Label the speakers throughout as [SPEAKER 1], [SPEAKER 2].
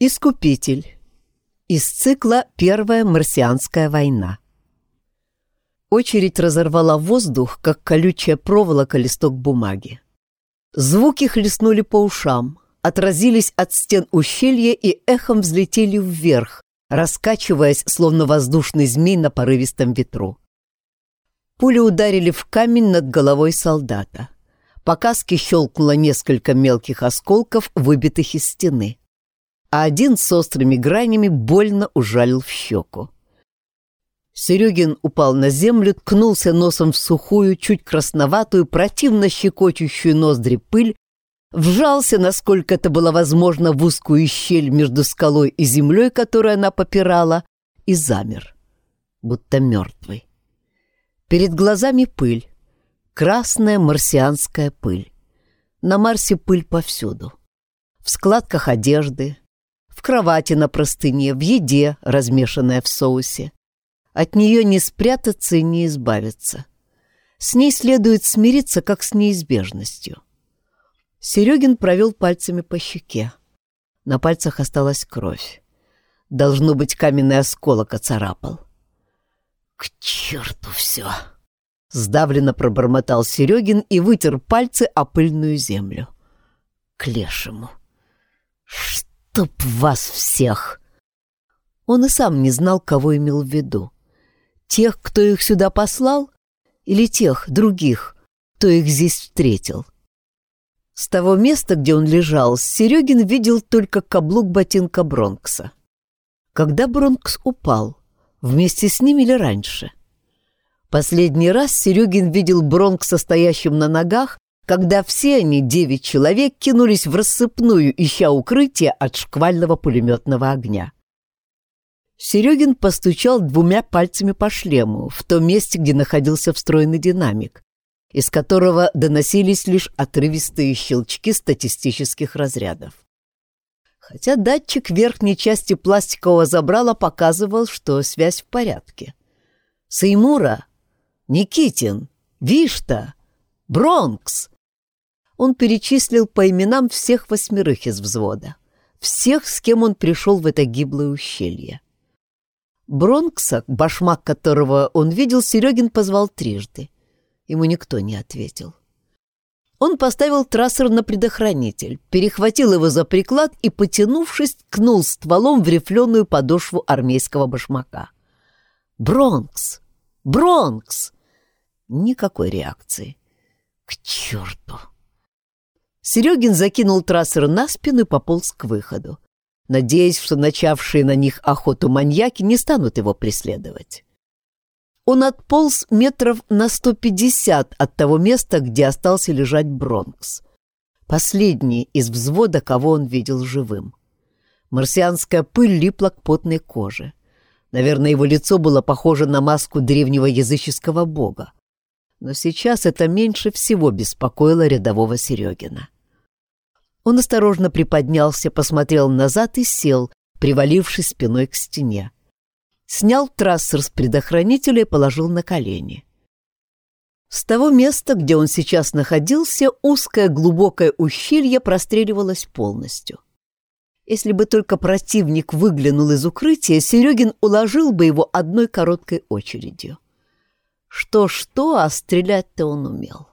[SPEAKER 1] Искупитель. Из цикла «Первая марсианская война». Очередь разорвала воздух, как колючая проволока листок бумаги. Звуки хлестнули по ушам, отразились от стен ущелья и эхом взлетели вверх, раскачиваясь, словно воздушный змей на порывистом ветру. Пули ударили в камень над головой солдата. По каске щелкнуло несколько мелких осколков, выбитых из стены а один с острыми гранями больно ужалил в щеку. Серегин упал на землю, ткнулся носом в сухую, чуть красноватую, противно щекочущую ноздри пыль, вжался, насколько это было возможно, в узкую щель между скалой и землей, которую она попирала, и замер, будто мертвый. Перед глазами пыль, красная марсианская пыль. На Марсе пыль повсюду. В складках одежды, в кровати на простыне, в еде, размешанная в соусе. От нее не спрятаться и не избавиться. С ней следует смириться, как с неизбежностью. Серегин провел пальцами по щеке. На пальцах осталась кровь. Должно быть, каменный осколок оцарапал. «К черту все!» Сдавленно пробормотал Серегин и вытер пальцы о пыльную землю. «К лешему!» «Что?» «Чтоб вас всех!» Он и сам не знал, кого имел в виду. Тех, кто их сюда послал, или тех, других, кто их здесь встретил. С того места, где он лежал, Серегин видел только каблук ботинка Бронкса. Когда Бронкс упал, вместе с ним или раньше? Последний раз Серегин видел Бронкса стоящим на ногах когда все они, девять человек, кинулись в рассыпную, ища укрытие от шквального пулеметного огня. Серегин постучал двумя пальцами по шлему, в том месте, где находился встроенный динамик, из которого доносились лишь отрывистые щелчки статистических разрядов. Хотя датчик верхней части пластикового забрала показывал, что связь в порядке. Сеймура, Никитин, Вишта, Бронкс — он перечислил по именам всех восьмерых из взвода. Всех, с кем он пришел в это гиблое ущелье. Бронкса, башмак которого он видел, Серегин позвал трижды. Ему никто не ответил. Он поставил трассер на предохранитель, перехватил его за приклад и, потянувшись, ткнул стволом в рифленую подошву армейского башмака. «Бронкс! Бронкс!» Никакой реакции. «К черту!» Серегин закинул трассер на спину и пополз к выходу, надеясь, что начавшие на них охоту маньяки не станут его преследовать. Он отполз метров на 150 от того места, где остался лежать Бронкс. Последний из взвода, кого он видел живым. Марсианская пыль липла к потной коже. Наверное, его лицо было похоже на маску древнего языческого бога. Но сейчас это меньше всего беспокоило рядового Серегина. Он осторожно приподнялся, посмотрел назад и сел, привалившись спиной к стене. Снял трассер с предохранителя и положил на колени. С того места, где он сейчас находился, узкое глубокое ущелье простреливалось полностью. Если бы только противник выглянул из укрытия, Серегин уложил бы его одной короткой очередью. Что-что, а стрелять-то он умел.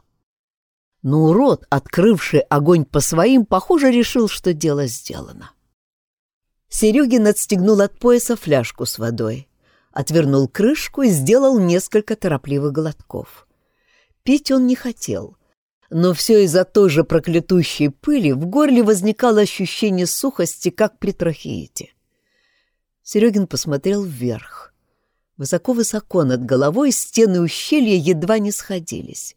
[SPEAKER 1] Но урод, открывший огонь по своим, похоже, решил, что дело сделано. Серегин отстегнул от пояса фляжку с водой, отвернул крышку и сделал несколько торопливых глотков. Пить он не хотел, но все из-за той же проклятущей пыли в горле возникало ощущение сухости, как при трахеите. Серегин посмотрел вверх. Высоко-высоко над головой стены ущелья едва не сходились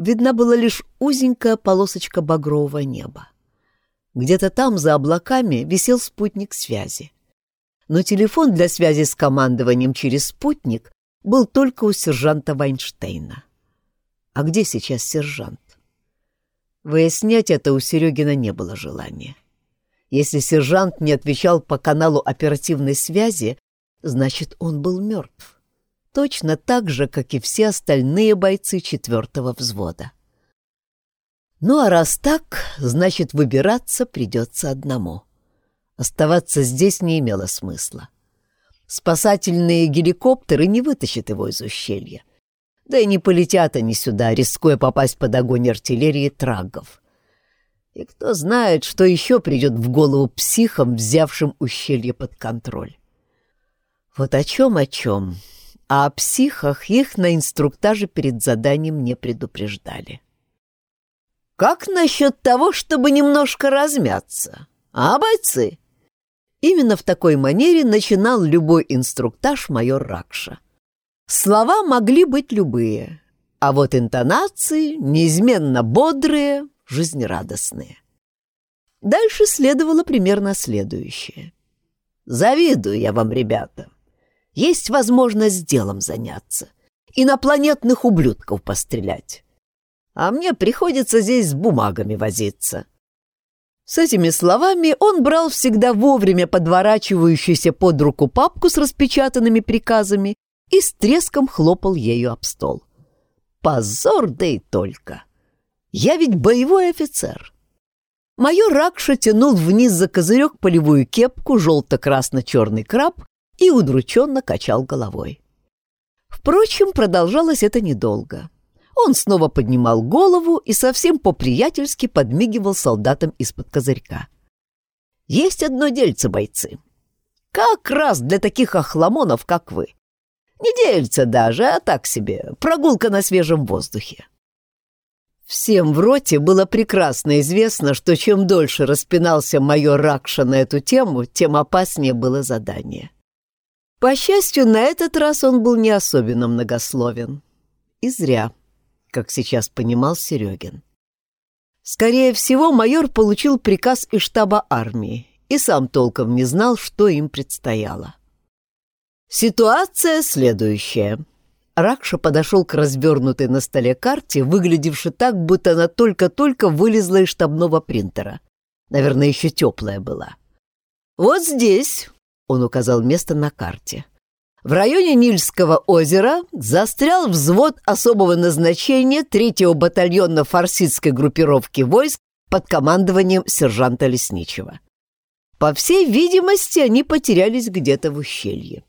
[SPEAKER 1] видна была лишь узенькая полосочка багрового неба. Где-то там, за облаками, висел спутник связи. Но телефон для связи с командованием через спутник был только у сержанта Вайнштейна. А где сейчас сержант? Выяснять это у Серегина не было желания. Если сержант не отвечал по каналу оперативной связи, значит, он был мертв точно так же, как и все остальные бойцы четвертого взвода. Ну а раз так, значит, выбираться придется одному. Оставаться здесь не имело смысла. Спасательные геликоптеры не вытащат его из ущелья. Да и не полетят они сюда, рискуя попасть под огонь артиллерии трагов. И кто знает, что еще придет в голову психам, взявшим ущелье под контроль. Вот о чем, о чем, а о психах их на инструктаже перед заданием не предупреждали. «Как насчет того, чтобы немножко размяться, а, бойцы?» Именно в такой манере начинал любой инструктаж майор Ракша. Слова могли быть любые, а вот интонации неизменно бодрые, жизнерадостные. Дальше следовало примерно следующее. «Завидую я вам, ребята. Есть возможность делом заняться, инопланетных ублюдков пострелять. А мне приходится здесь с бумагами возиться. С этими словами он брал всегда вовремя подворачивающуюся под руку папку с распечатанными приказами и с треском хлопал ею об стол. Позор, да и только! Я ведь боевой офицер. Майор Ракша тянул вниз за козырек полевую кепку, желто-красно-черный краб и удрученно качал головой. Впрочем, продолжалось это недолго. Он снова поднимал голову и совсем по-приятельски подмигивал солдатам из-под козырька. «Есть одно дельце, бойцы. Как раз для таких охламонов, как вы. Не дельце даже, а так себе, прогулка на свежем воздухе». Всем в роте было прекрасно известно, что чем дольше распинался майор Ракша на эту тему, тем опаснее было задание. По счастью, на этот раз он был не особенно многословен. И зря как сейчас понимал Серегин. Скорее всего, майор получил приказ из штаба армии и сам толком не знал, что им предстояло. Ситуация следующая. Ракша подошел к развернутой на столе карте, выглядевшей так, будто она только-только вылезла из штабного принтера. Наверное, еще теплая была. «Вот здесь», — он указал место на карте, в районе Нильского озера застрял взвод особого назначения 3-го батальона фарсидской группировки войск под командованием сержанта Лесничего. По всей видимости, они потерялись где-то в ущелье.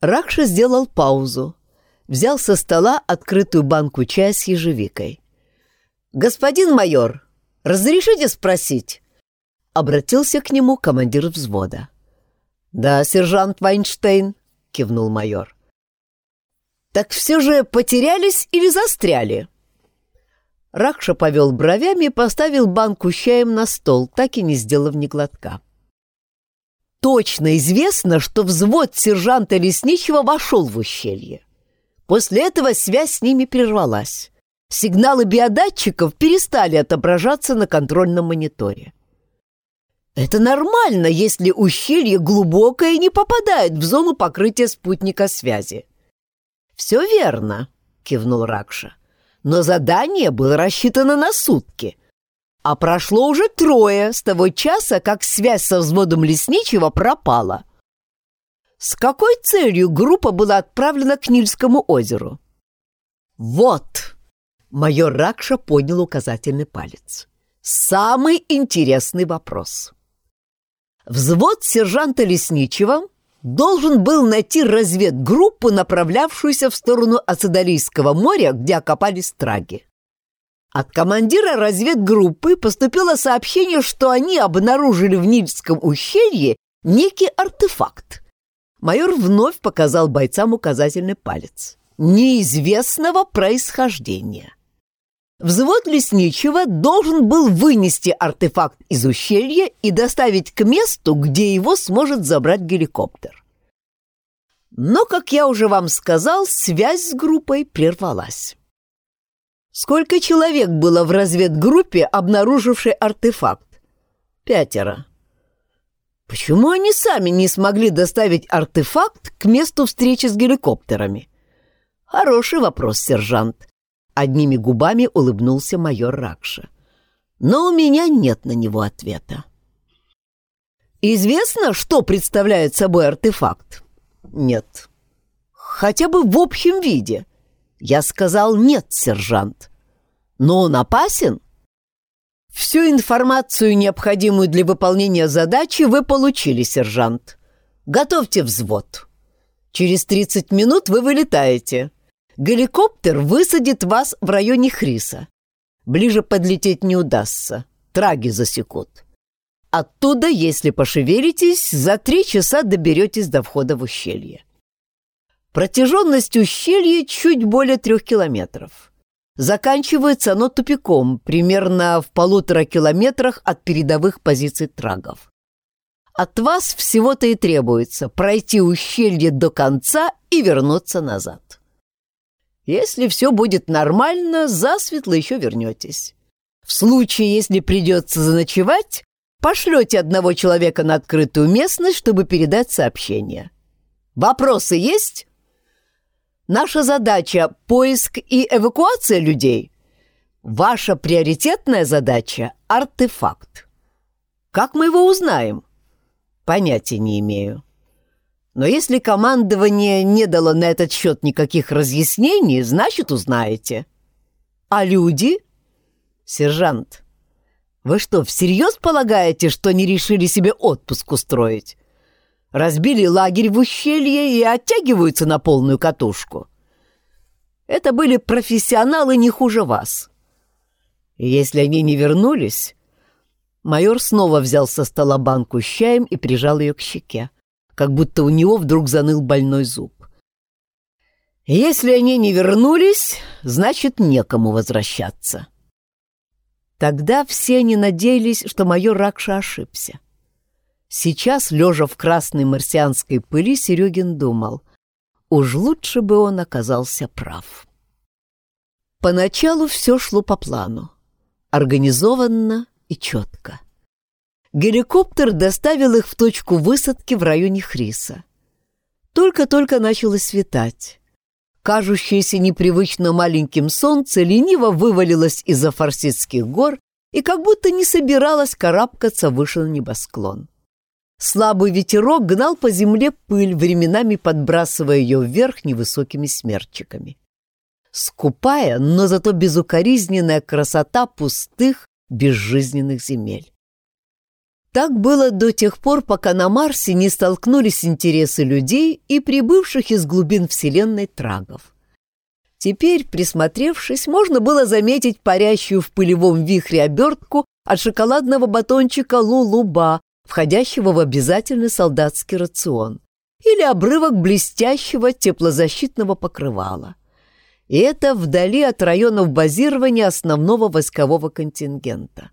[SPEAKER 1] Ракша сделал паузу, взял со стола открытую банку чая с ежевикой. «Господин майор, разрешите спросить?» Обратился к нему командир взвода. «Да, сержант Вайнштейн», — кивнул майор. «Так все же потерялись или застряли?» Ракша повел бровями и поставил банку с чаем на стол, так и не сделав ни глотка. Точно известно, что взвод сержанта Лесничего вошел в ущелье. После этого связь с ними прервалась. Сигналы биодатчиков перестали отображаться на контрольном мониторе. Это нормально, если ущелье глубокое и не попадает в зону покрытия спутника связи. Все верно, кивнул Ракша. Но задание было рассчитано на сутки. А прошло уже трое с того часа, как связь со взводом лесничего пропала. С какой целью группа была отправлена к Нильскому озеру? Вот, майор Ракша поднял указательный палец. Самый интересный вопрос. Взвод сержанта Лесничего должен был найти разведгруппу, направлявшуюся в сторону Ацидалийского моря, где окопались траги. От командира разведгруппы поступило сообщение, что они обнаружили в Нильском ущелье некий артефакт. Майор вновь показал бойцам указательный палец. Неизвестного происхождения. Взвод лесничего должен был вынести артефакт из ущелья и доставить к месту, где его сможет забрать геликоптер. Но, как я уже вам сказал, связь с группой прервалась. Сколько человек было в разведгруппе, обнаружившей артефакт? Пятеро. Почему они сами не смогли доставить артефакт к месту встречи с геликоптерами? Хороший вопрос, сержант. Одними губами улыбнулся майор Ракша. Но у меня нет на него ответа. Известно, что представляет собой артефакт? Нет. Хотя бы в общем виде. Я сказал нет, сержант. Но он опасен? Всю информацию, необходимую для выполнения задачи, вы получили, сержант. Готовьте взвод. Через 30 минут вы вылетаете. Геликоптер высадит вас в районе Хриса. Ближе подлететь не удастся. Траги засекут. Оттуда, если пошевелитесь, за три часа доберетесь до входа в ущелье. Протяженность ущелья чуть более трех километров. Заканчивается оно тупиком, примерно в полутора километрах от передовых позиций трагов. От вас всего-то и требуется пройти ущелье до конца и вернуться назад. Если все будет нормально, засветло еще вернетесь. В случае, если придется заночевать, пошлете одного человека на открытую местность, чтобы передать сообщение. Вопросы есть? Наша задача — поиск и эвакуация людей. Ваша приоритетная задача — артефакт. Как мы его узнаем? Понятия не имею. Но если командование не дало на этот счет никаких разъяснений, значит, узнаете. А люди? Сержант, вы что, всерьез полагаете, что они решили себе отпуск устроить? Разбили лагерь в ущелье и оттягиваются на полную катушку. Это были профессионалы не хуже вас. Если они не вернулись... Майор снова взял со стола банку с чаем и прижал ее к щеке как будто у него вдруг заныл больной зуб. Если они не вернулись, значит, некому возвращаться. Тогда все они надеялись, что майор Ракша ошибся. Сейчас, лежа в красной марсианской пыли, Серегин думал, уж лучше бы он оказался прав. Поначалу все шло по плану, организованно и четко. Геликоптер доставил их в точку высадки в районе Хриса. Только-только начало светать. Кажущееся непривычно маленьким солнце лениво вывалилось из-за фарсидских гор и как будто не собиралось карабкаться выше на небосклон. Слабый ветерок гнал по земле пыль, временами подбрасывая ее вверх невысокими смерчиками. Скупая, но зато безукоризненная красота пустых, безжизненных земель. Так было до тех пор, пока на Марсе не столкнулись интересы людей и прибывших из глубин Вселенной трагов. Теперь, присмотревшись, можно было заметить парящую в пылевом вихре обертку от шоколадного батончика Лу-Луба, входящего в обязательный солдатский рацион, или обрывок блестящего теплозащитного покрывала. И это вдали от районов базирования основного войскового контингента.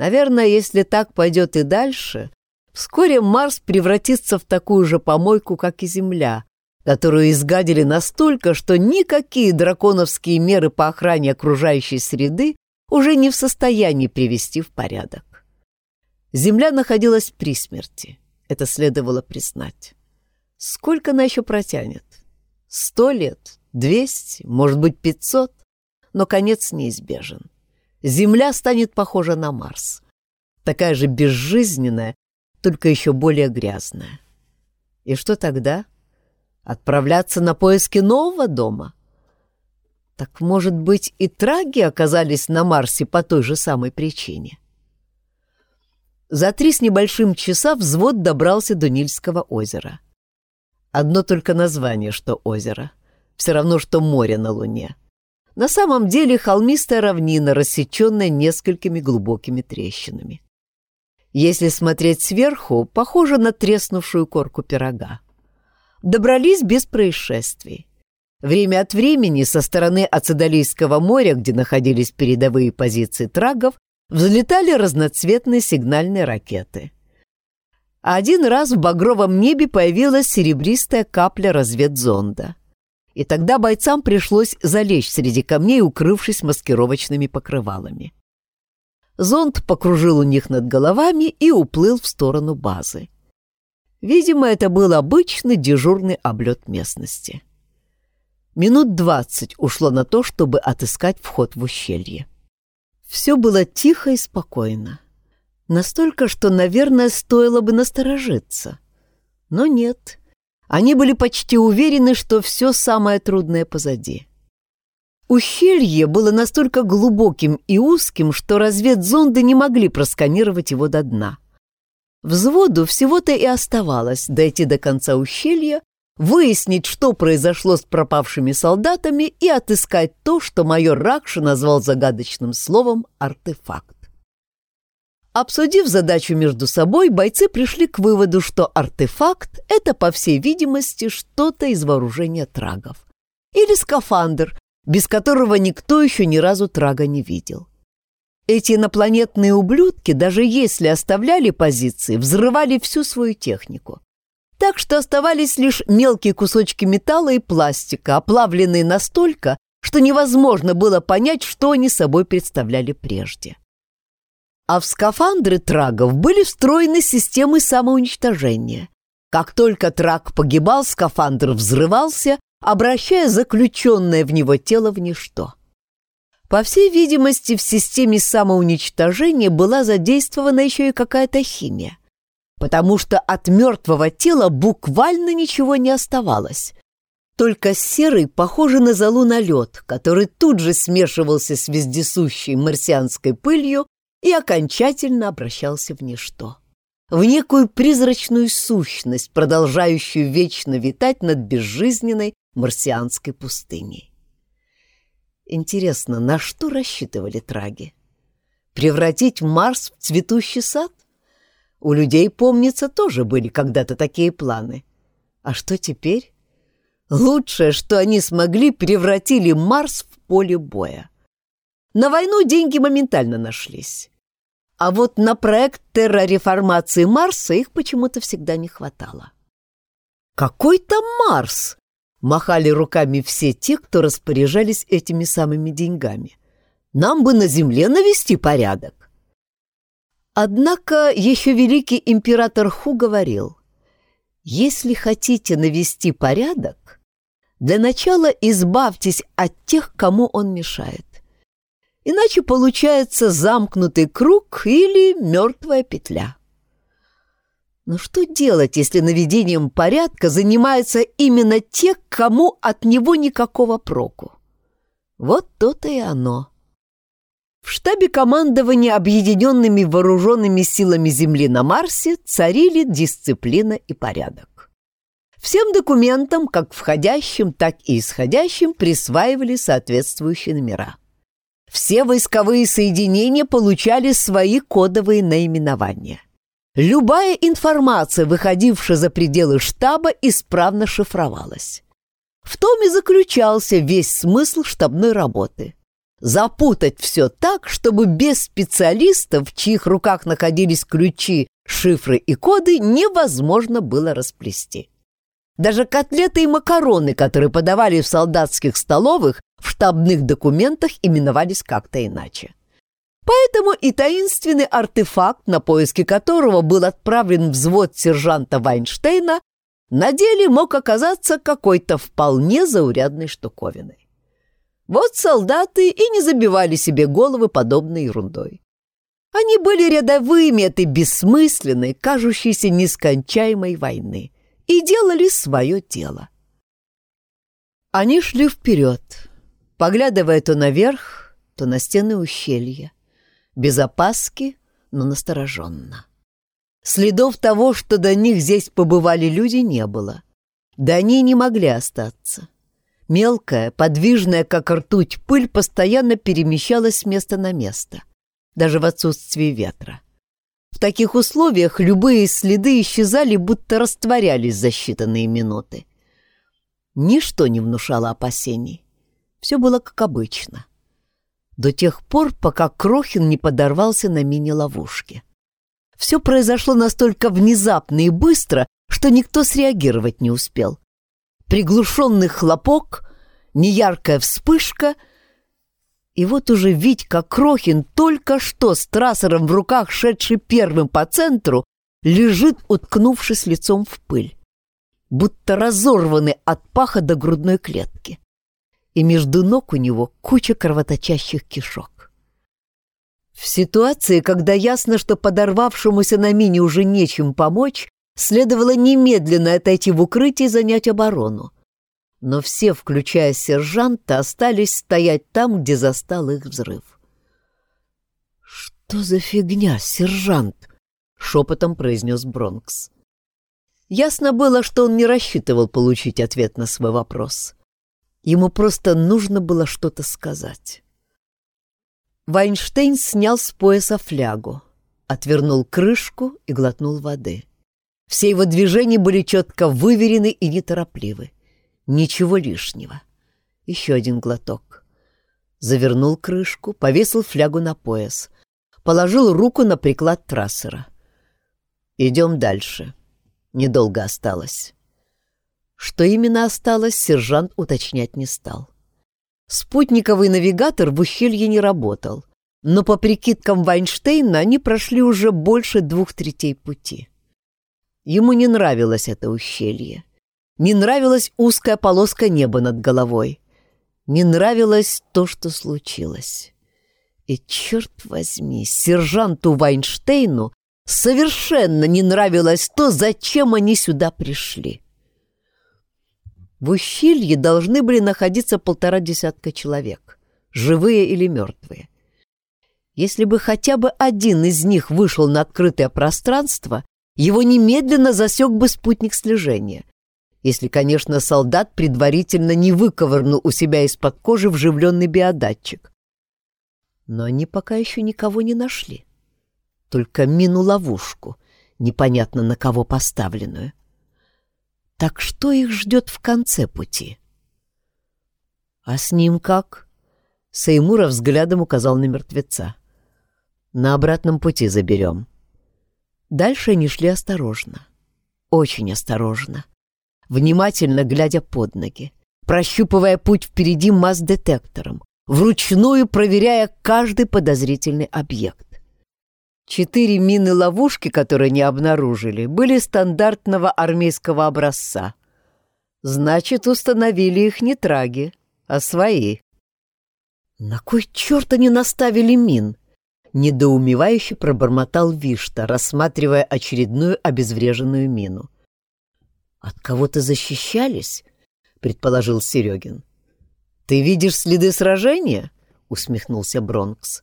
[SPEAKER 1] Наверное, если так пойдет и дальше, вскоре Марс превратится в такую же помойку, как и Земля, которую изгадили настолько, что никакие драконовские меры по охране окружающей среды уже не в состоянии привести в порядок. Земля находилась при смерти, это следовало признать. Сколько она еще протянет? Сто лет? Двести? Может быть, пятьсот? Но конец неизбежен. Земля станет похожа на Марс. Такая же безжизненная, только еще более грязная. И что тогда? Отправляться на поиски нового дома? Так, может быть, и траги оказались на Марсе по той же самой причине? За три с небольшим часа взвод добрался до Нильского озера. Одно только название, что озеро. Все равно, что море на Луне. На самом деле холмистая равнина, рассеченная несколькими глубокими трещинами. Если смотреть сверху, похоже на треснувшую корку пирога. Добрались без происшествий. Время от времени со стороны Ацидалийского моря, где находились передовые позиции трагов, взлетали разноцветные сигнальные ракеты. один раз в багровом небе появилась серебристая капля разведзонда и тогда бойцам пришлось залечь среди камней, укрывшись маскировочными покрывалами. Зонд покружил у них над головами и уплыл в сторону базы. Видимо, это был обычный дежурный облет местности. Минут двадцать ушло на то, чтобы отыскать вход в ущелье. Все было тихо и спокойно. Настолько, что, наверное, стоило бы насторожиться. Но нет, они были почти уверены, что все самое трудное позади. Ущелье было настолько глубоким и узким, что разведзонды не могли просканировать его до дна. Взводу всего-то и оставалось дойти до конца ущелья, выяснить, что произошло с пропавшими солдатами и отыскать то, что майор Ракши назвал загадочным словом «артефакт». Обсудив задачу между собой, бойцы пришли к выводу, что артефакт — это, по всей видимости, что-то из вооружения трагов. Или скафандр, без которого никто еще ни разу трага не видел. Эти инопланетные ублюдки, даже если оставляли позиции, взрывали всю свою технику. Так что оставались лишь мелкие кусочки металла и пластика, оплавленные настолько, что невозможно было понять, что они собой представляли прежде. А в скафандры трагов были встроены системы самоуничтожения. Как только траг погибал, скафандр взрывался, обращая заключенное в него тело в ничто. По всей видимости, в системе самоуничтожения была задействована еще и какая-то химия, потому что от мертвого тела буквально ничего не оставалось. Только серый, похожий на золу налет, который тут же смешивался с вездесущей марсианской пылью и окончательно обращался в ничто. В некую призрачную сущность, продолжающую вечно витать над безжизненной марсианской пустыней. Интересно, на что рассчитывали траги? Превратить Марс в цветущий сад? У людей, помнится, тоже были когда-то такие планы. А что теперь? Лучшее, что они смогли, превратили Марс в поле боя. На войну деньги моментально нашлись. А вот на проект террореформации Марса их почему-то всегда не хватало. «Какой там Марс?» Махали руками все те, кто распоряжались этими самыми деньгами. Нам бы на земле навести порядок. Однако еще великий император Ху говорил, если хотите навести порядок, для начала избавьтесь от тех, кому он мешает. Иначе получается замкнутый круг или мертвая петля. Но что делать, если наведением порядка занимаются именно те, кому от него никакого проку? Вот то-то и оно. В штабе командования объединенными вооруженными силами Земли на Марсе царили дисциплина и порядок. Всем документам, как входящим, так и исходящим, присваивали соответствующие номера. Все войсковые соединения получали свои кодовые наименования – Любая информация, выходившая за пределы штаба, исправно шифровалась. В том и заключался весь смысл штабной работы. Запутать все так, чтобы без специалистов, в чьих руках находились ключи, шифры и коды, невозможно было расплести. Даже котлеты и макароны, которые подавали в солдатских столовых, в штабных документах именовались как-то иначе. Поэтому и таинственный артефакт, на поиски которого был отправлен взвод сержанта Вайнштейна, на деле мог оказаться какой-то вполне заурядной штуковиной. Вот солдаты и не забивали себе головы подобной ерундой. Они были рядовыми этой бессмысленной, кажущейся нескончаемой войны и делали свое дело. Они шли вперед, поглядывая то наверх, то на стены ущелья без опаски, но настороженно. Следов того, что до них здесь побывали люди, не было. Да они не могли остаться. Мелкая, подвижная, как ртуть, пыль постоянно перемещалась с места на место, даже в отсутствии ветра. В таких условиях любые следы исчезали, будто растворялись за считанные минуты. Ничто не внушало опасений. Все было как обычно до тех пор, пока Крохин не подорвался на мини-ловушке. Все произошло настолько внезапно и быстро, что никто среагировать не успел. Приглушенный хлопок, неяркая вспышка, и вот уже Витька Крохин, только что с трассером в руках, шедший первым по центру, лежит, уткнувшись лицом в пыль, будто разорванный от паха до грудной клетки и между ног у него куча кровоточащих кишок. В ситуации, когда ясно, что подорвавшемуся на мине уже нечем помочь, следовало немедленно отойти в укрытие и занять оборону. Но все, включая сержанта, остались стоять там, где застал их взрыв. «Что за фигня, сержант?» — шепотом произнес Бронкс. Ясно было, что он не рассчитывал получить ответ на свой вопрос. Ему просто нужно было что-то сказать. Вайнштейн снял с пояса флягу, отвернул крышку и глотнул воды. Все его движения были четко выверены и неторопливы. Ничего лишнего. Еще один глоток. Завернул крышку, повесил флягу на пояс. Положил руку на приклад трассера. «Идем дальше. Недолго осталось». Что именно осталось, сержант уточнять не стал. Спутниковый навигатор в ущелье не работал, но по прикидкам Вайнштейна они прошли уже больше двух третей пути. Ему не нравилось это ущелье. Не нравилась узкая полоска неба над головой. Не нравилось то, что случилось. И, черт возьми, сержанту Вайнштейну совершенно не нравилось то, зачем они сюда пришли. В ущелье должны были находиться полтора десятка человек, живые или мертвые. Если бы хотя бы один из них вышел на открытое пространство, его немедленно засек бы спутник слежения. Если, конечно, солдат предварительно не выковырнул у себя из-под кожи вживленный биодатчик. Но они пока еще никого не нашли. Только мину-ловушку, непонятно на кого поставленную. Так что их ждет в конце пути? А с ним как? Саймура взглядом указал на мертвеца. На обратном пути заберем. Дальше они шли осторожно. Очень осторожно. Внимательно глядя под ноги. Прощупывая путь впереди масс-детектором. Вручную проверяя каждый подозрительный объект. Четыре мины-ловушки, которые не обнаружили, были стандартного армейского образца. Значит, установили их не траги, а свои. «На кой черт они наставили мин?» — недоумевающе пробормотал Вишта, рассматривая очередную обезвреженную мину. «От кого-то защищались?» — предположил Серегин. «Ты видишь следы сражения?» — усмехнулся Бронкс.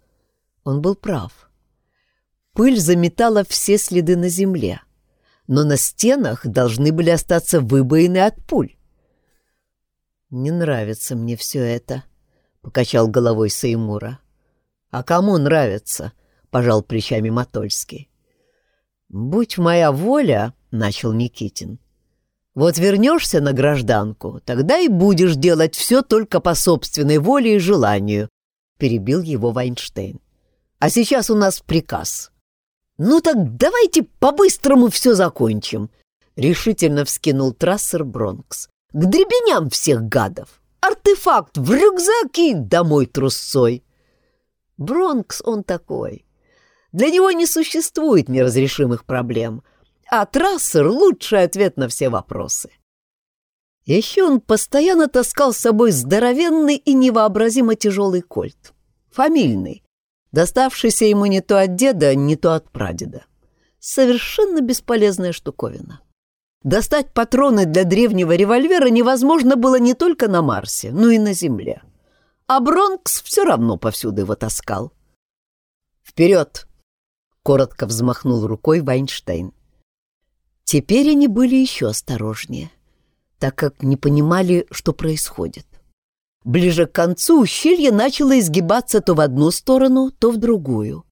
[SPEAKER 1] Он был прав. Пыль заметала все следы на земле, но на стенах должны были остаться выбоины от пуль. «Не нравится мне все это», — покачал головой Саймура. «А кому нравится?» — пожал плечами Матольский. «Будь моя воля», — начал Никитин. «Вот вернешься на гражданку, тогда и будешь делать все только по собственной воле и желанию», — перебил его Вайнштейн. «А сейчас у нас приказ». «Ну так давайте по-быстрому все закончим», — решительно вскинул трассер Бронкс. «К дребеням всех гадов! Артефакт в рюкзак и домой трусцой!» Бронкс он такой. Для него не существует неразрешимых проблем, а трассер — лучший ответ на все вопросы. Еще он постоянно таскал с собой здоровенный и невообразимо тяжелый кольт. Фамильный, доставшийся ему не то от деда, не то от прадеда. Совершенно бесполезная штуковина. Достать патроны для древнего револьвера невозможно было не только на Марсе, но и на Земле. А Бронкс все равно повсюду его таскал. «Вперед!» — коротко взмахнул рукой Вайнштейн. Теперь они были еще осторожнее, так как не понимали, что происходит. Ближе к концу ущелье начало изгибаться то в одну сторону, то в другую,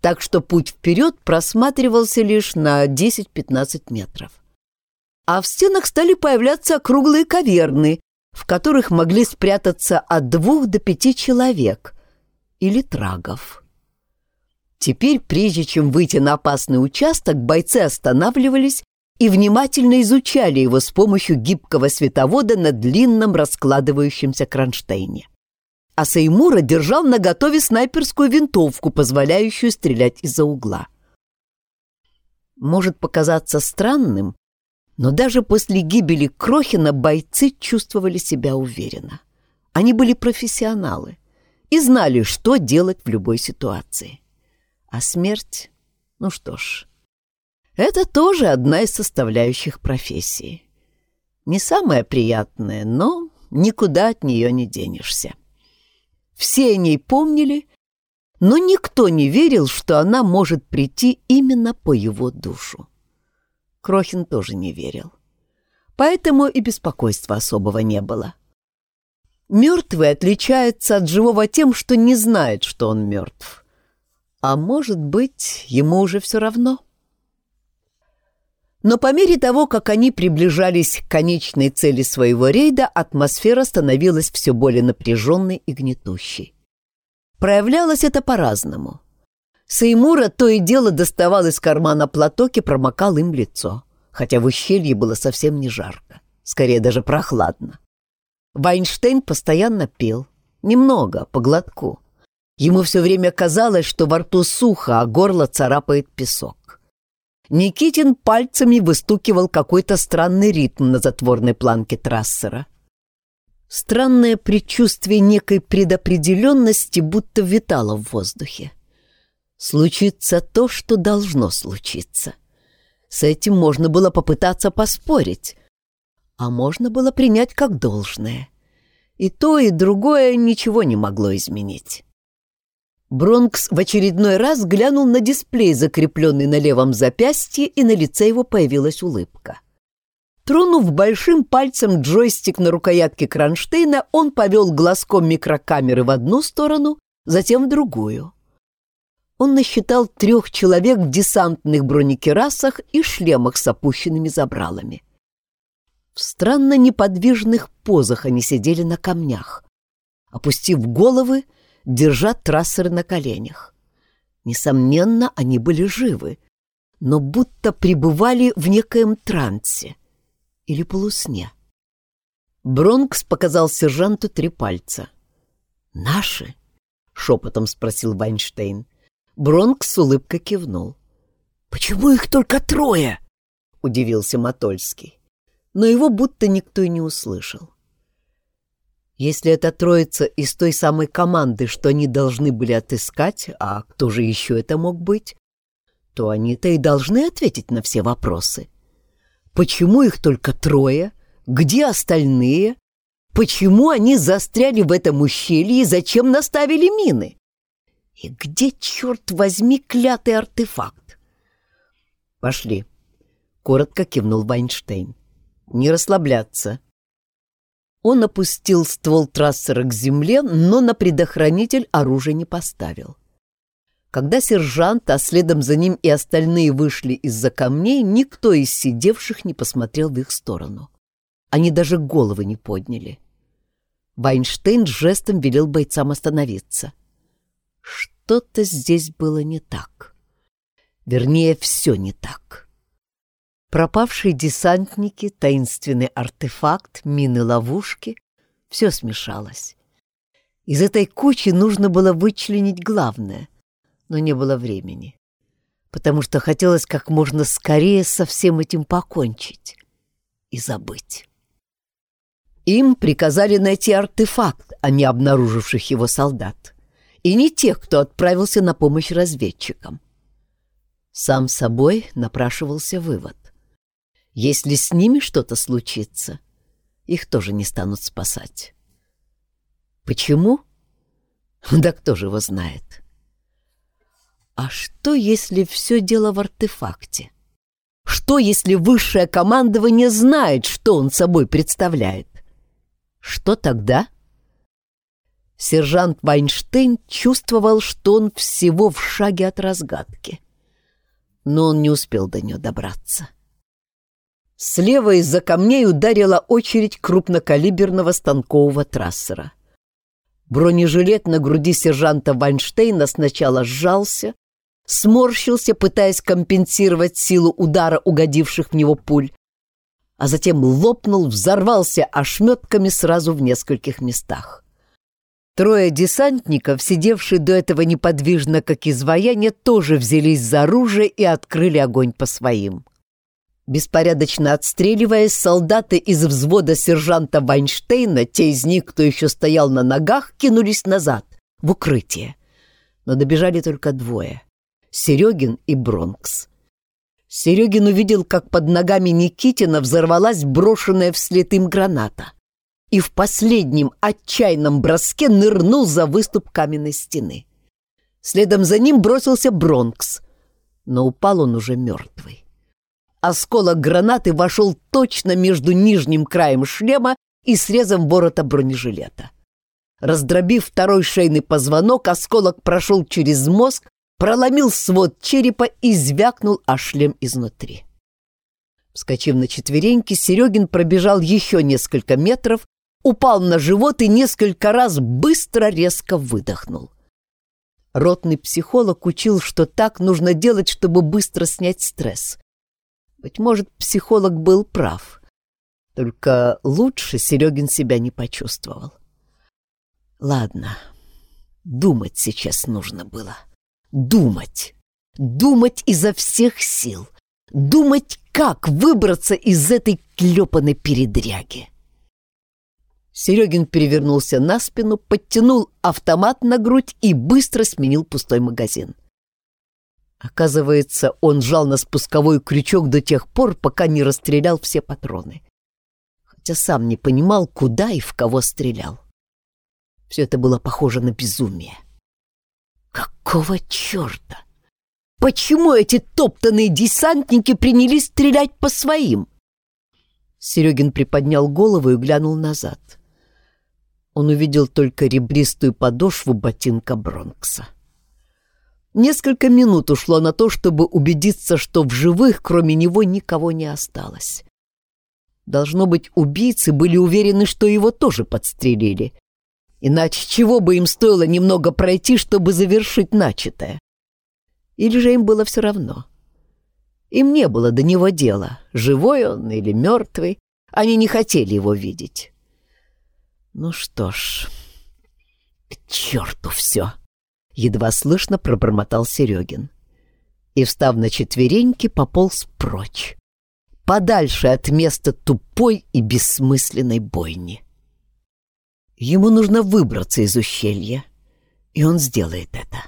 [SPEAKER 1] так что путь вперед просматривался лишь на 10-15 метров. А в стенах стали появляться круглые каверны, в которых могли спрятаться от двух до пяти человек или трагов. Теперь, прежде чем выйти на опасный участок, бойцы останавливались и внимательно изучали его с помощью гибкого световода на длинном раскладывающемся кронштейне. А Сеймура держал наготове снайперскую винтовку, позволяющую стрелять из-за угла. Может показаться странным, но даже после гибели Крохина бойцы чувствовали себя уверенно. Они были профессионалы и знали, что делать в любой ситуации. А смерть, ну что ж, это тоже одна из составляющих профессии. Не самая приятная, но никуда от нее не денешься. Все о ней помнили, но никто не верил, что она может прийти именно по его душу. Крохин тоже не верил. Поэтому и беспокойства особого не было. Мертвый отличается от живого тем, что не знает, что он мертв. А может быть, ему уже все равно. Но по мере того, как они приближались к конечной цели своего рейда, атмосфера становилась все более напряженной и гнетущей. Проявлялось это по-разному. Сеймура то и дело доставал из кармана платок и промокал им лицо, хотя в ущелье было совсем не жарко, скорее даже прохладно. Вайнштейн постоянно пел, немного, по глотку. Ему все время казалось, что во рту сухо, а горло царапает песок. Никитин пальцами выстукивал какой-то странный ритм на затворной планке трассера. Странное предчувствие некой предопределенности будто витало в воздухе. Случится то, что должно случиться. С этим можно было попытаться поспорить, а можно было принять как должное. И то, и другое ничего не могло изменить. Бронкс в очередной раз глянул на дисплей, закрепленный на левом запястье, и на лице его появилась улыбка. Тронув большим пальцем джойстик на рукоятке кронштейна, он повел глазком микрокамеры в одну сторону, затем в другую. Он насчитал трех человек в десантных бронекерасах и шлемах с опущенными забралами. В странно неподвижных позах они сидели на камнях. Опустив головы, держа трассеры на коленях. Несомненно, они были живы, но будто пребывали в некоем трансе или полусне. Бронкс показал сержанту три пальца. «Наши?» — шепотом спросил Вайнштейн. Бронкс с улыбкой кивнул. «Почему их только трое?» — удивился Матольский. Но его будто никто и не услышал. Если это троица из той самой команды, что они должны были отыскать, а кто же еще это мог быть, то они-то и должны ответить на все вопросы. Почему их только трое? Где остальные? Почему они застряли в этом ущелье и зачем наставили мины? И где, черт возьми, клятый артефакт? Пошли. Коротко кивнул Вайнштейн. Не расслабляться. Он опустил ствол трассера к земле, но на предохранитель оружие не поставил. Когда сержант, а следом за ним и остальные вышли из-за камней, никто из сидевших не посмотрел в их сторону. Они даже головы не подняли. Вайнштейн жестом велел бойцам остановиться. Что-то здесь было не так. Вернее, все не так. Пропавшие десантники, таинственный артефакт, мины-ловушки — все смешалось. Из этой кучи нужно было вычленить главное — но не было времени, потому что хотелось как можно скорее со всем этим покончить и забыть. Им приказали найти артефакт, а не обнаруживших его солдат, и не тех, кто отправился на помощь разведчикам. Сам собой напрашивался вывод. Если с ними что-то случится, их тоже не станут спасать. Почему? Да кто же его знает? А что, если все дело в артефакте? Что, если высшее командование знает, что он собой представляет? Что тогда? Сержант Вайнштейн чувствовал, что он всего в шаге от разгадки. Но он не успел до нее добраться. Слева из-за камней ударила очередь крупнокалиберного станкового трассера. Бронежилет на груди сержанта Вайнштейна сначала сжался, сморщился, пытаясь компенсировать силу удара угодивших в него пуль, а затем лопнул, взорвался ошметками сразу в нескольких местах. Трое десантников, сидевшие до этого неподвижно, как изваяние, тоже взялись за оружие и открыли огонь по своим. Беспорядочно отстреливаясь, солдаты из взвода сержанта Вайнштейна, те из них, кто еще стоял на ногах, кинулись назад, в укрытие. Но добежали только двое. Серегин и Бронкс. Серегин увидел, как под ногами Никитина взорвалась брошенная вслед им граната. и в последнем отчаянном броске нырнул за выступ каменной стены. Следом за ним бросился Бронкс, но упал он уже мертвый. Осколок гранаты вошел точно между нижним краем шлема и срезом ворота бронежилета. Раздробив второй шейный позвонок, осколок прошел через мозг, проломил свод черепа и звякнул о шлем изнутри. Вскочив на четвереньки, Серегин пробежал еще несколько метров, упал на живот и несколько раз быстро резко выдохнул. Ротный психолог учил, что так нужно делать, чтобы быстро снять стресс. Быть может, психолог был прав. Только лучше Серегин себя не почувствовал. Ладно, думать сейчас нужно было. Думать. Думать изо всех сил. Думать, как выбраться из этой клепанной передряги. Серегин перевернулся на спину, подтянул автомат на грудь и быстро сменил пустой магазин. Оказывается, он жал на спусковой крючок до тех пор, пока не расстрелял все патроны. Хотя сам не понимал, куда и в кого стрелял. Все это было похоже на безумие. Какого черта? Почему эти топтанные десантники принялись стрелять по своим? Серегин приподнял голову и глянул назад. Он увидел только ребристую подошву ботинка Бронкса. Несколько минут ушло на то, чтобы убедиться, что в живых кроме него никого не осталось. Должно быть, убийцы были уверены, что его тоже подстрелили. Иначе чего бы им стоило немного пройти, чтобы завершить начатое? Или же им было все равно? Им не было до него дела, живой он или мертвый. Они не хотели его видеть. Ну что ж, к черту все! Едва слышно пробормотал Серегин. И, встав на четвереньки, пополз прочь. Подальше от места тупой и бессмысленной бойни. Ему нужно выбраться из ущелья, и он сделает это.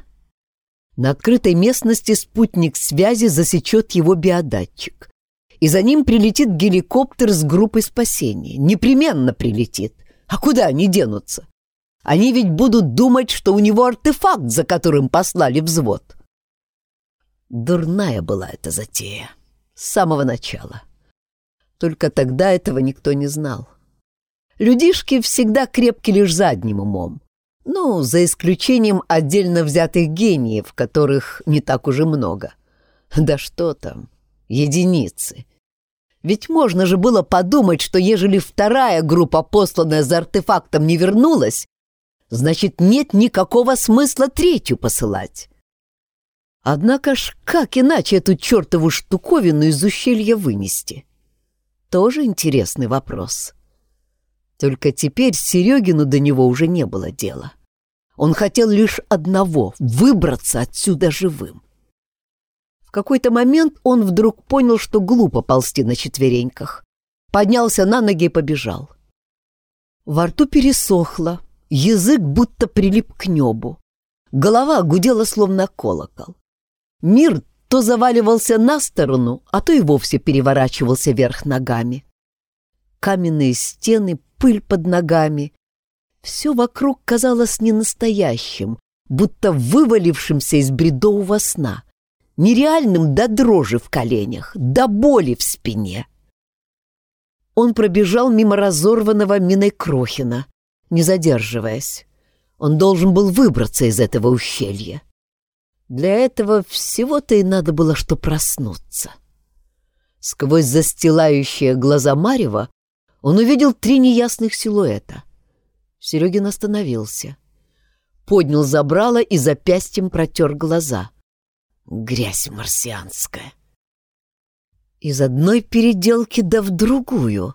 [SPEAKER 1] На открытой местности спутник связи засечет его биодатчик, и за ним прилетит геликоптер с группой спасения. Непременно прилетит. А куда они денутся? Они ведь будут думать, что у него артефакт, за которым послали взвод. Дурная была эта затея. С самого начала. Только тогда этого никто не знал. Людишки всегда крепки лишь задним умом. Ну, за исключением отдельно взятых гениев, которых не так уже много. Да что там, единицы. Ведь можно же было подумать, что ежели вторая группа, посланная за артефактом, не вернулась, значит, нет никакого смысла третью посылать. Однако ж, как иначе эту чертову штуковину из ущелья вынести? Тоже интересный вопрос. — только теперь Серегину до него уже не было дела. Он хотел лишь одного — выбраться отсюда живым. В какой-то момент он вдруг понял, что глупо ползти на четвереньках. Поднялся на ноги и побежал. Во рту пересохло, язык будто прилип к небу. Голова гудела, словно колокол. Мир то заваливался на сторону, а то и вовсе переворачивался вверх ногами. Каменные стены пыль под ногами. Все вокруг казалось ненастоящим, будто вывалившимся из бредового сна, нереальным до дрожи в коленях, до боли в спине. Он пробежал мимо разорванного миной Крохина, не задерживаясь. Он должен был выбраться из этого ущелья. Для этого всего-то и надо было что проснуться. Сквозь застилающие глаза Марева он увидел три неясных силуэта. Серегин остановился. Поднял забрало и запястьем протер глаза. Грязь марсианская. Из одной переделки да в другую.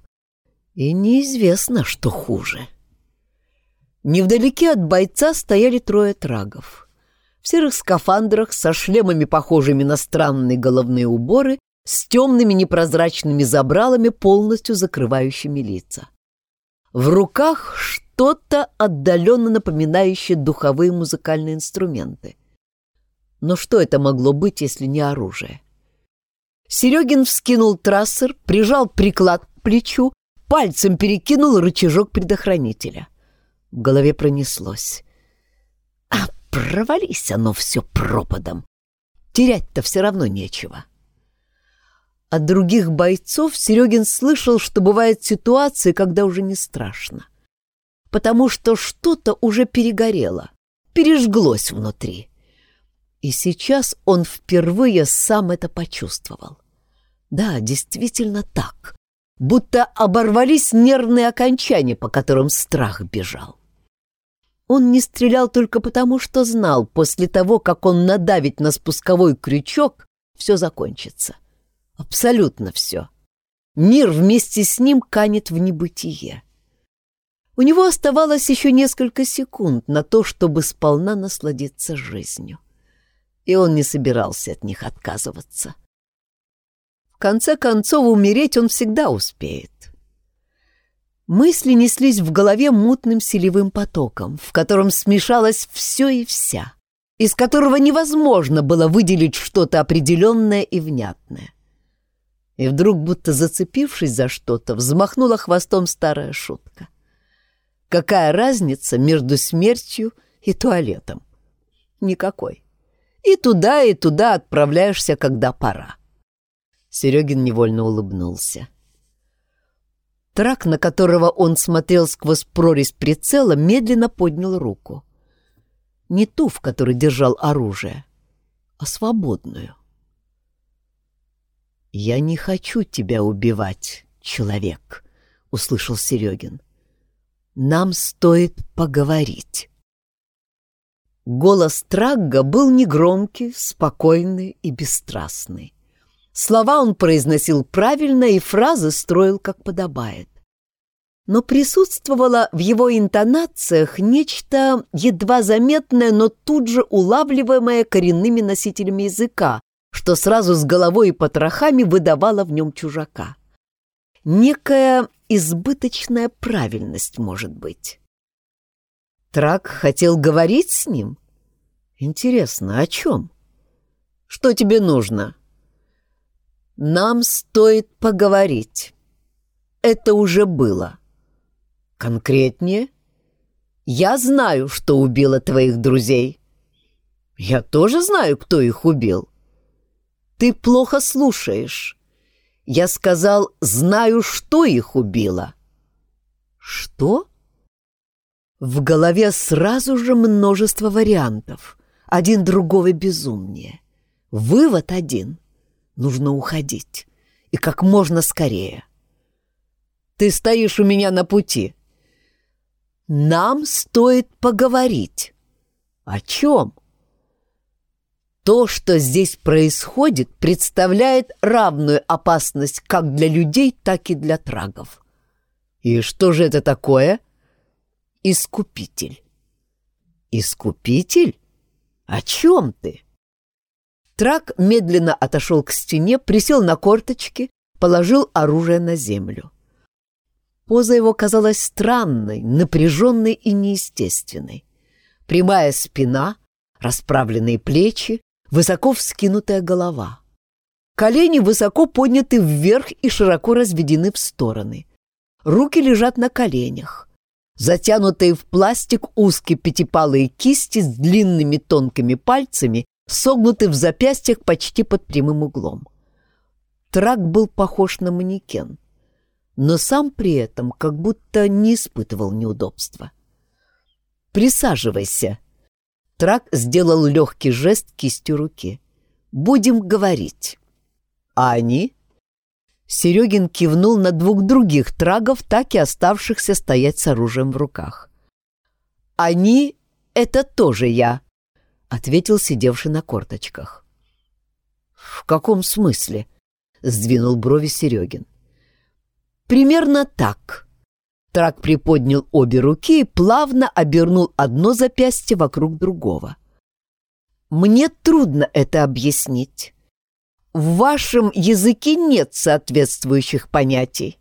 [SPEAKER 1] И неизвестно, что хуже. Невдалеке от бойца стояли трое трагов. В серых скафандрах со шлемами, похожими на странные головные уборы, с темными непрозрачными забралами, полностью закрывающими лица. В руках что-то отдаленно напоминающее духовые музыкальные инструменты. Но что это могло быть, если не оружие? Серегин вскинул трассер, прижал приклад к плечу, пальцем перекинул рычажок предохранителя. В голове пронеслось. А провались оно все пропадом. Терять-то все равно нечего. От других бойцов Серегин слышал, что бывают ситуации, когда уже не страшно. Потому что что-то уже перегорело, пережглось внутри. И сейчас он впервые сам это почувствовал. Да, действительно так. Будто оборвались нервные окончания, по которым страх бежал. Он не стрелял только потому, что знал, после того, как он надавит на спусковой крючок, все закончится. Абсолютно все. Мир вместе с ним канет в небытие. У него оставалось еще несколько секунд на то, чтобы сполна насладиться жизнью. И он не собирался от них отказываться. В конце концов, умереть он всегда успеет. Мысли неслись в голове мутным селевым потоком, в котором смешалось все и вся, из которого невозможно было выделить что-то определенное и внятное. И вдруг, будто зацепившись за что-то, взмахнула хвостом старая шутка. Какая разница между смертью и туалетом? Никакой. И туда, и туда отправляешься, когда пора. Серегин невольно улыбнулся. — Трак, на которого он смотрел сквозь прорезь прицела, медленно поднял руку. Не ту, в которой держал оружие, а свободную. «Я не хочу тебя убивать, человек», — услышал Серегин. «Нам стоит поговорить». Голос Трагга был негромкий, спокойный и бесстрастный. Слова он произносил правильно и фразы строил как подобает. Но присутствовало в его интонациях нечто едва заметное, но тут же улавливаемое коренными носителями языка, что сразу с головой и потрохами выдавало в нем чужака. Некая избыточная правильность, может быть. Трак хотел говорить с ним? Интересно, о чем? Что тебе нужно? Нам стоит поговорить. Это уже было. Конкретнее? Я знаю, что убила твоих друзей. Я тоже знаю, кто их убил. Ты плохо слушаешь. Я сказал, знаю, что их убило. Что? В голове сразу же множество вариантов. Один другого безумнее. Вывод один — Нужно уходить. И как можно скорее. Ты стоишь у меня на пути. Нам стоит поговорить. О чем? То, что здесь происходит, представляет равную опасность как для людей, так и для трагов. И что же это такое? Искупитель. Искупитель? О чем ты? Трак медленно отошел к стене, присел на корточки, положил оружие на землю. Поза его казалась странной, напряженной и неестественной. Прямая спина, расправленные плечи, высоко вскинутая голова. Колени высоко подняты вверх и широко разведены в стороны. Руки лежат на коленях. Затянутые в пластик узкие пятипалые кисти с длинными тонкими пальцами согнуты в запястьях почти под прямым углом. Трак был похож на манекен, но сам при этом как будто не испытывал неудобства. «Присаживайся!» Трак сделал легкий жест кистью руки. «Будем говорить». «А они?» Серегин кивнул на двух других трагов, так и оставшихся стоять с оружием в руках. «Они — это тоже я», — ответил сидевший на корточках. «В каком смысле?» — сдвинул брови Серегин. «Примерно так». Трак приподнял обе руки и плавно обернул одно запястье вокруг другого. «Мне трудно это объяснить. В вашем языке нет соответствующих понятий».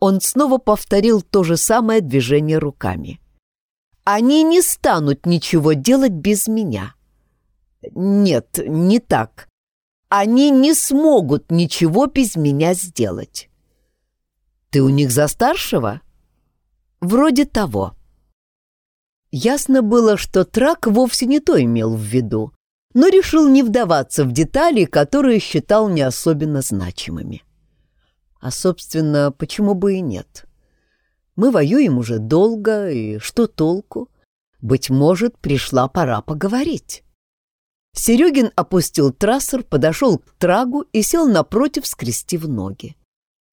[SPEAKER 1] Он снова повторил то же самое движение руками. Они не станут ничего делать без меня. Нет, не так. Они не смогут ничего без меня сделать. Ты у них за старшего? Вроде того. Ясно было, что Трак вовсе не то имел в виду, но решил не вдаваться в детали, которые считал не особенно значимыми. А, собственно, почему бы и нет? Мы воюем уже долго, и что толку? Быть может, пришла пора поговорить. Серегин опустил трассер, подошел к трагу и сел напротив, скрестив ноги.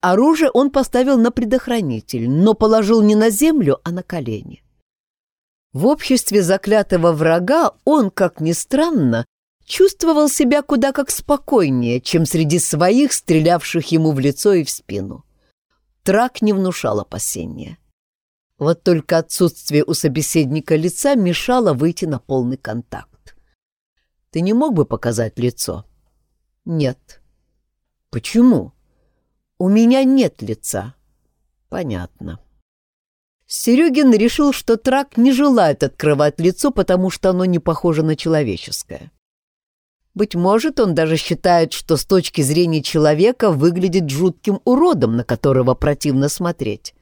[SPEAKER 1] Оружие он поставил на предохранитель, но положил не на землю, а на колени. В обществе заклятого врага он, как ни странно, чувствовал себя куда как спокойнее, чем среди своих, стрелявших ему в лицо и в спину. Трак не внушал опасения. Вот только отсутствие у собеседника лица мешало выйти на полный контакт. «Ты не мог бы показать лицо?» «Нет». «Почему?» «У меня нет лица». «Понятно». Серегин решил, что Трак не желает открывать лицо, потому что оно не похоже на человеческое. Быть может, он даже считает, что с точки зрения человека выглядит жутким уродом, на которого противно смотреть.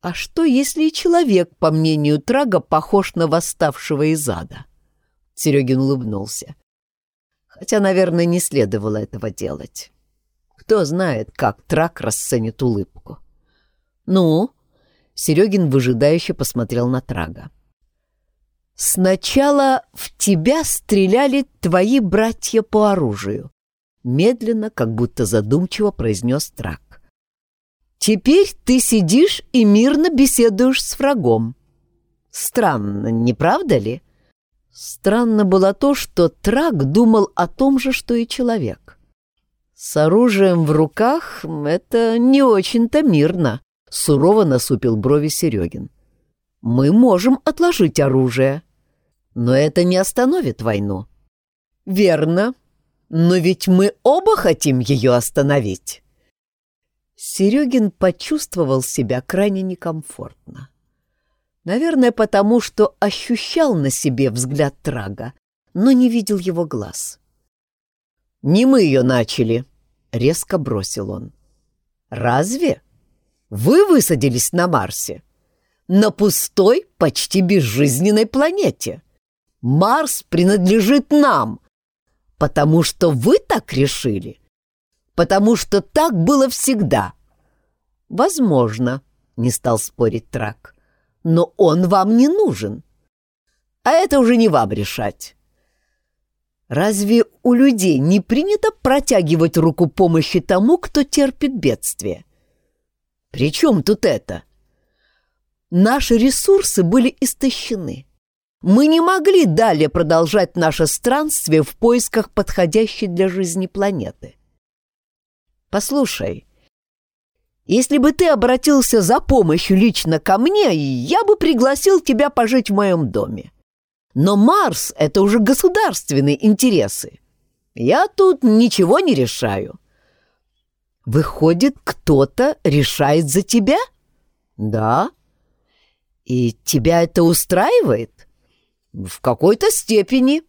[SPEAKER 1] А что, если и человек, по мнению Трага, похож на восставшего из ада? Серегин улыбнулся. Хотя, наверное, не следовало этого делать. Кто знает, как Трак расценит улыбку. «Ну?» — Серегин выжидающе посмотрел на Трага. «Сначала в тебя стреляли твои братья по оружию», — медленно, как будто задумчиво произнес Трак. «Теперь ты сидишь и мирно беседуешь с врагом. Странно, не правда ли?» Странно было то, что Трак думал о том же, что и человек. «С оружием в руках это не очень-то мирно», — сурово насупил брови Серегин. «Мы можем отложить оружие, но это не остановит войну». «Верно, но ведь мы оба хотим ее остановить». Серегин почувствовал себя крайне некомфортно. Наверное, потому что ощущал на себе взгляд Трага, но не видел его глаз. «Не мы ее начали», — резко бросил он. «Разве? Вы высадились на Марсе? На пустой, почти безжизненной планете. Марс принадлежит нам, потому что вы так решили, потому что так было всегда». «Возможно», — не стал спорить Трак, — «но он вам не нужен. А это уже не вам решать». Разве у людей не принято протягивать руку помощи тому, кто терпит бедствие? При чем тут это? Наши ресурсы были истощены. Мы не могли далее продолжать наше странствие в поисках подходящей для жизни планеты. Послушай, если бы ты обратился за помощью лично ко мне, я бы пригласил тебя пожить в моем доме. Но Марс — это уже государственные интересы. Я тут ничего не решаю. Выходит, кто-то решает за тебя? Да. И тебя это устраивает? В какой-то степени.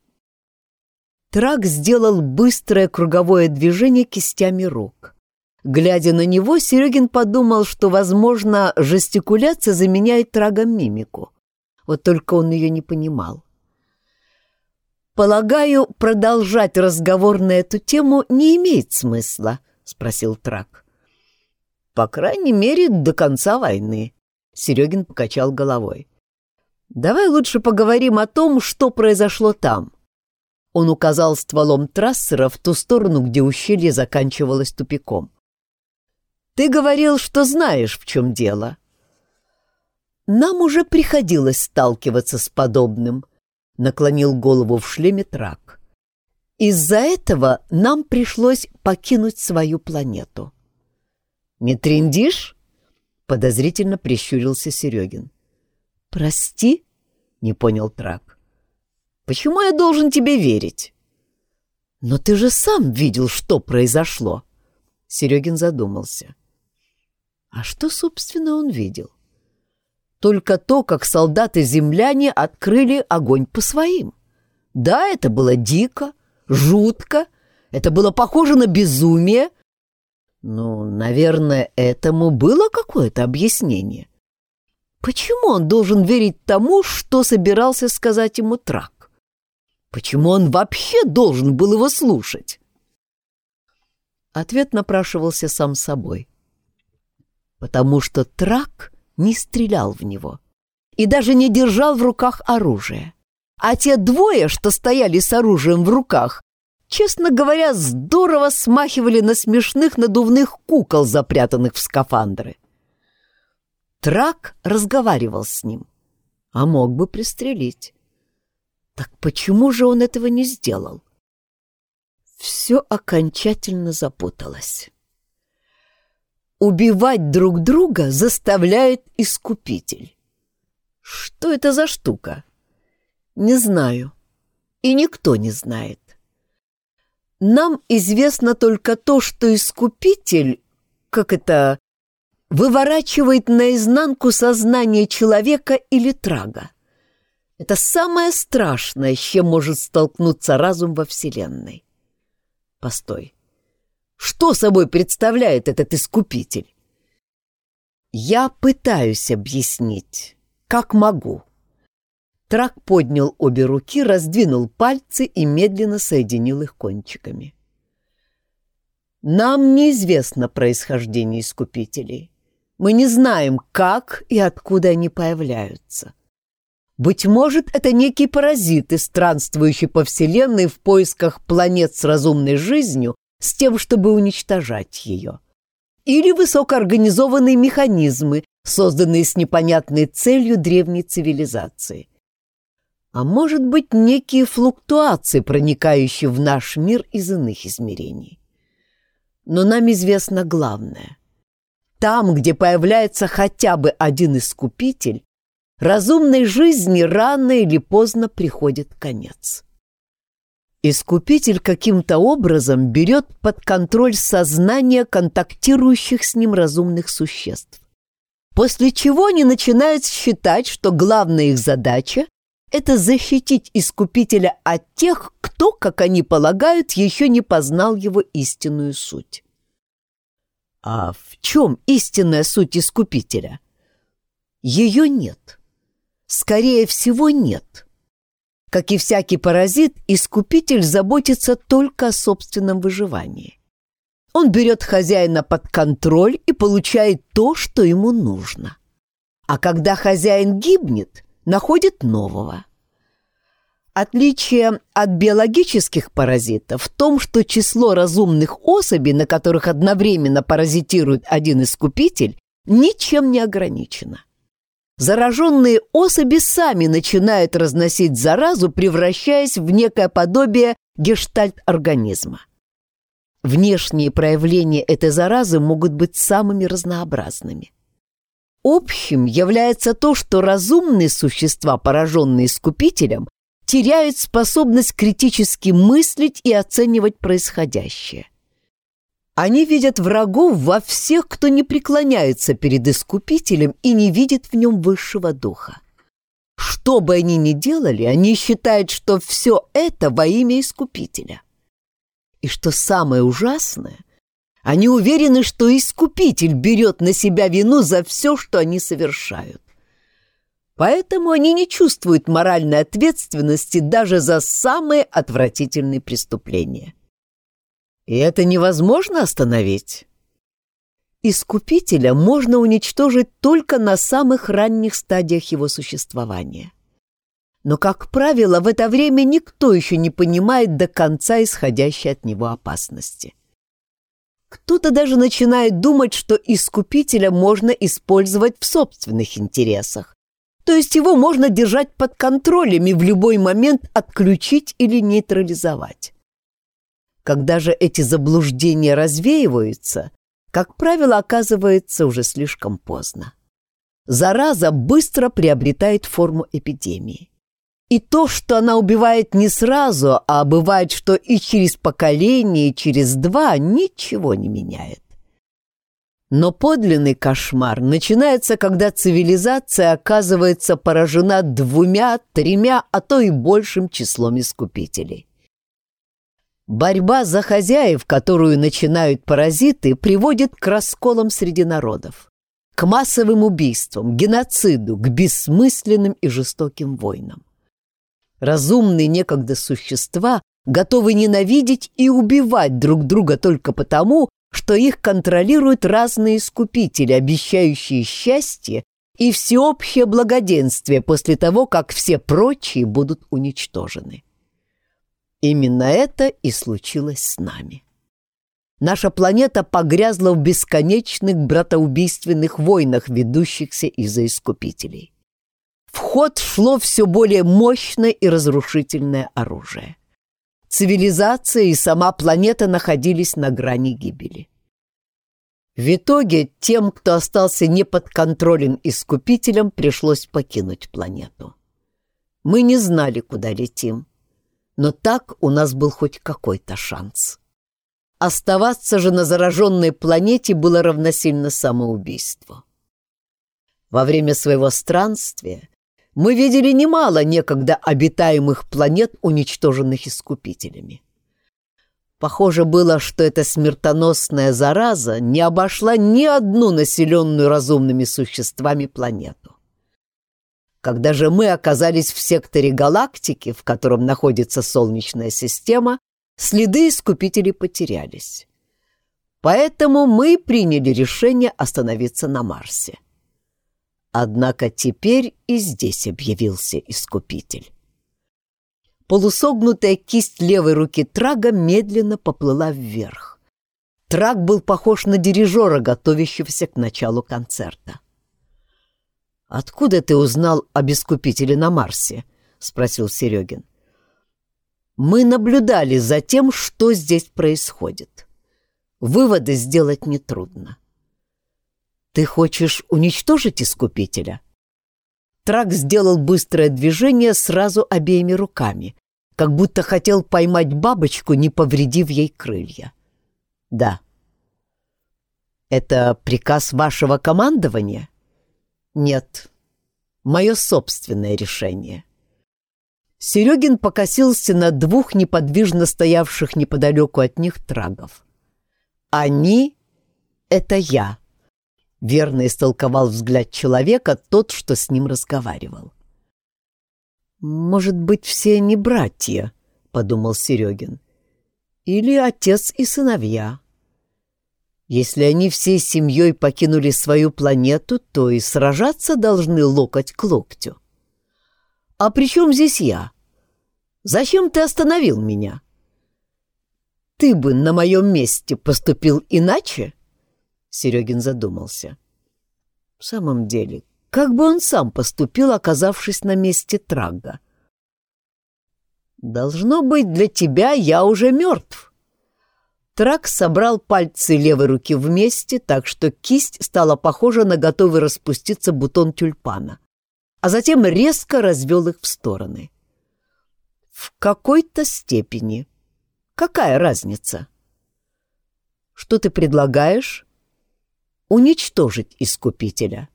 [SPEAKER 1] Трак сделал быстрое круговое движение кистями рук. Глядя на него, Серегин подумал, что, возможно, жестикуляция заменяет трагом мимику. Вот только он ее не понимал. «Полагаю, продолжать разговор на эту тему не имеет смысла», — спросил Трак. «По крайней мере, до конца войны», — Серегин покачал головой. «Давай лучше поговорим о том, что произошло там». Он указал стволом трассера в ту сторону, где ущелье заканчивалось тупиком. «Ты говорил, что знаешь, в чем дело». «Нам уже приходилось сталкиваться с подобным», наклонил голову в шлеме трак. Из-за этого нам пришлось покинуть свою планету. «Не трендишь?» — подозрительно прищурился Серегин. «Прости?» — не понял Трак. «Почему я должен тебе верить?» «Но ты же сам видел, что произошло!» Серегин задумался. «А что, собственно, он видел?» только то, как солдаты-земляне открыли огонь по своим. Да, это было дико, жутко, это было похоже на безумие, Ну, наверное, этому было какое-то объяснение. Почему он должен верить тому, что собирался сказать ему Трак? Почему он вообще должен был его слушать? Ответ напрашивался сам собой. Потому что Трак не стрелял в него и даже не держал в руках оружие. А те двое, что стояли с оружием в руках, честно говоря, здорово смахивали на смешных надувных кукол, запрятанных в скафандры. Трак разговаривал с ним, а мог бы пристрелить. Так почему же он этого не сделал? Все окончательно запуталось. Убивать друг друга заставляет искупитель. Что это за штука? Не знаю. И никто не знает. Нам известно только то, что искупитель, как это, выворачивает наизнанку сознание человека или трага. Это самое страшное, с чем может столкнуться разум во Вселенной. Постой. Что собой представляет этот искупитель? Я пытаюсь объяснить, как могу. Трак поднял обе руки, раздвинул пальцы и медленно соединил их кончиками. Нам неизвестно происхождение искупителей. Мы не знаем, как и откуда они появляются. Быть может, это некие паразиты, странствующие по Вселенной в поисках планет с разумной жизнью, с тем, чтобы уничтожать ее. Или высокоорганизованные механизмы, созданные с непонятной целью древней цивилизации а может быть некие флуктуации, проникающие в наш мир из иных измерений. Но нам известно главное. Там, где появляется хотя бы один искупитель, разумной жизни рано или поздно приходит конец. Искупитель каким-то образом берет под контроль сознание контактирующих с ним разумных существ. После чего они начинают считать, что главная их задача это защитить Искупителя от тех, кто, как они полагают, еще не познал его истинную суть. А в чем истинная суть Искупителя? Ее нет. Скорее всего, нет. Как и всякий паразит, Искупитель заботится только о собственном выживании. Он берет хозяина под контроль и получает то, что ему нужно. А когда хозяин гибнет – находит нового. Отличие от биологических паразитов в том, что число разумных особей, на которых одновременно паразитирует один искупитель, ничем не ограничено. Зараженные особи сами начинают разносить заразу, превращаясь в некое подобие гештальт-организма. Внешние проявления этой заразы могут быть самыми разнообразными. Общим является то, что разумные существа, пораженные искупителем, теряют способность критически мыслить и оценивать происходящее. Они видят врагов во всех, кто не преклоняется перед искупителем и не видит в нем высшего духа. Что бы они ни делали, они считают, что все это во имя искупителя. И что самое ужасное – они уверены, что Искупитель берет на себя вину за все, что они совершают. Поэтому они не чувствуют моральной ответственности даже за самые отвратительные преступления. И это невозможно остановить. Искупителя можно уничтожить только на самых ранних стадиях его существования. Но, как правило, в это время никто еще не понимает до конца исходящей от него опасности. Кто-то даже начинает думать, что искупителя можно использовать в собственных интересах. То есть его можно держать под контролем и в любой момент отключить или нейтрализовать. Когда же эти заблуждения развеиваются, как правило, оказывается уже слишком поздно. Зараза быстро приобретает форму эпидемии. И то, что она убивает не сразу, а бывает, что и через поколение, и через два, ничего не меняет. Но подлинный кошмар начинается, когда цивилизация оказывается поражена двумя, тремя, а то и большим числом искупителей. Борьба за хозяев, которую начинают паразиты, приводит к расколам среди народов, к массовым убийствам, геноциду, к бессмысленным и жестоким войнам. Разумные некогда существа готовы ненавидеть и убивать друг друга только потому, что их контролируют разные искупители, обещающие счастье и всеобщее благоденствие после того, как все прочие будут уничтожены. Именно это и случилось с нами. Наша планета погрязла в бесконечных братоубийственных войнах, ведущихся из-за искупителей. В ход шло все более мощное и разрушительное оружие. Цивилизация и сама планета находились на грани гибели. В итоге тем, кто остался неподконтролен искупителем, пришлось покинуть планету. Мы не знали, куда летим, но так у нас был хоть какой-то шанс. Оставаться же на зараженной планете было равносильно самоубийству. Во время своего странствия мы видели немало некогда обитаемых планет, уничтоженных искупителями. Похоже было, что эта смертоносная зараза не обошла ни одну населенную разумными существами планету. Когда же мы оказались в секторе галактики, в котором находится Солнечная система, следы искупителей потерялись. Поэтому мы приняли решение остановиться на Марсе. Однако теперь и здесь объявился Искупитель. Полусогнутая кисть левой руки Трага медленно поплыла вверх. Траг был похож на дирижера, готовящегося к началу концерта. «Откуда ты узнал об Искупителе на Марсе?» — спросил Серегин. «Мы наблюдали за тем, что здесь происходит. Выводы сделать нетрудно. «Ты хочешь уничтожить Искупителя?» Трак сделал быстрое движение сразу обеими руками, как будто хотел поймать бабочку, не повредив ей крылья. «Да». «Это приказ вашего командования?» «Нет. Мое собственное решение». Серегин покосился на двух неподвижно стоявших неподалеку от них трагов. «Они — это я», Верно истолковал взгляд человека тот, что с ним разговаривал. «Может быть, все не братья», — подумал Серегин. «Или отец и сыновья. Если они всей семьей покинули свою планету, то и сражаться должны локоть к локтю. А при чем здесь я? Зачем ты остановил меня? Ты бы на моем месте поступил иначе?» Серегин задумался. В самом деле, как бы он сам поступил, оказавшись на месте Трага? «Должно быть, для тебя я уже мертв». Трак собрал пальцы левой руки вместе, так что кисть стала похожа на готовый распуститься бутон тюльпана, а затем резко развел их в стороны. «В какой-то степени. Какая разница?» «Что ты предлагаешь?» Уничтожить Искупителя.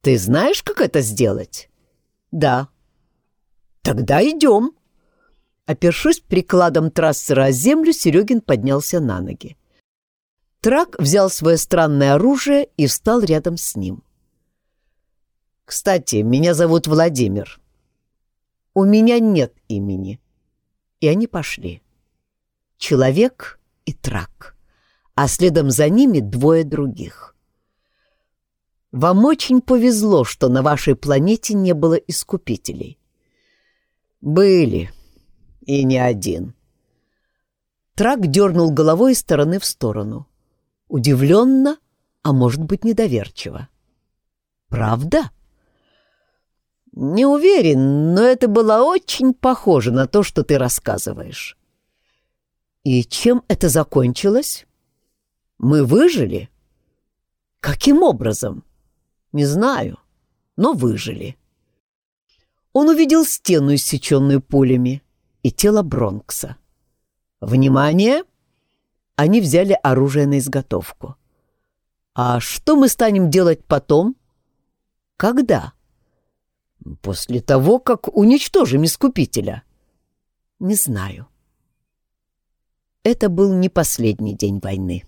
[SPEAKER 1] Ты знаешь, как это сделать? Да. Тогда идем. Опершись прикладом трассера о землю, Серегин поднялся на ноги. Трак взял свое странное оружие и встал рядом с ним. «Кстати, меня зовут Владимир. У меня нет имени». И они пошли. Человек и Трак, а следом за ними двое других. Вам очень повезло, что на вашей планете не было искупителей. Были. И не один. Трак дернул головой из стороны в сторону. Удивленно, а может быть недоверчиво. Правда? Не уверен, но это было очень похоже на то, что ты рассказываешь. И чем это закончилось? Мы выжили? Каким образом? — не знаю, но выжили. Он увидел стену, иссеченную пулями, и тело Бронкса. «Внимание!» Они взяли оружие на изготовку. «А что мы станем делать потом?» «Когда?» «После того, как уничтожим Искупителя». «Не знаю». Это был не последний день войны.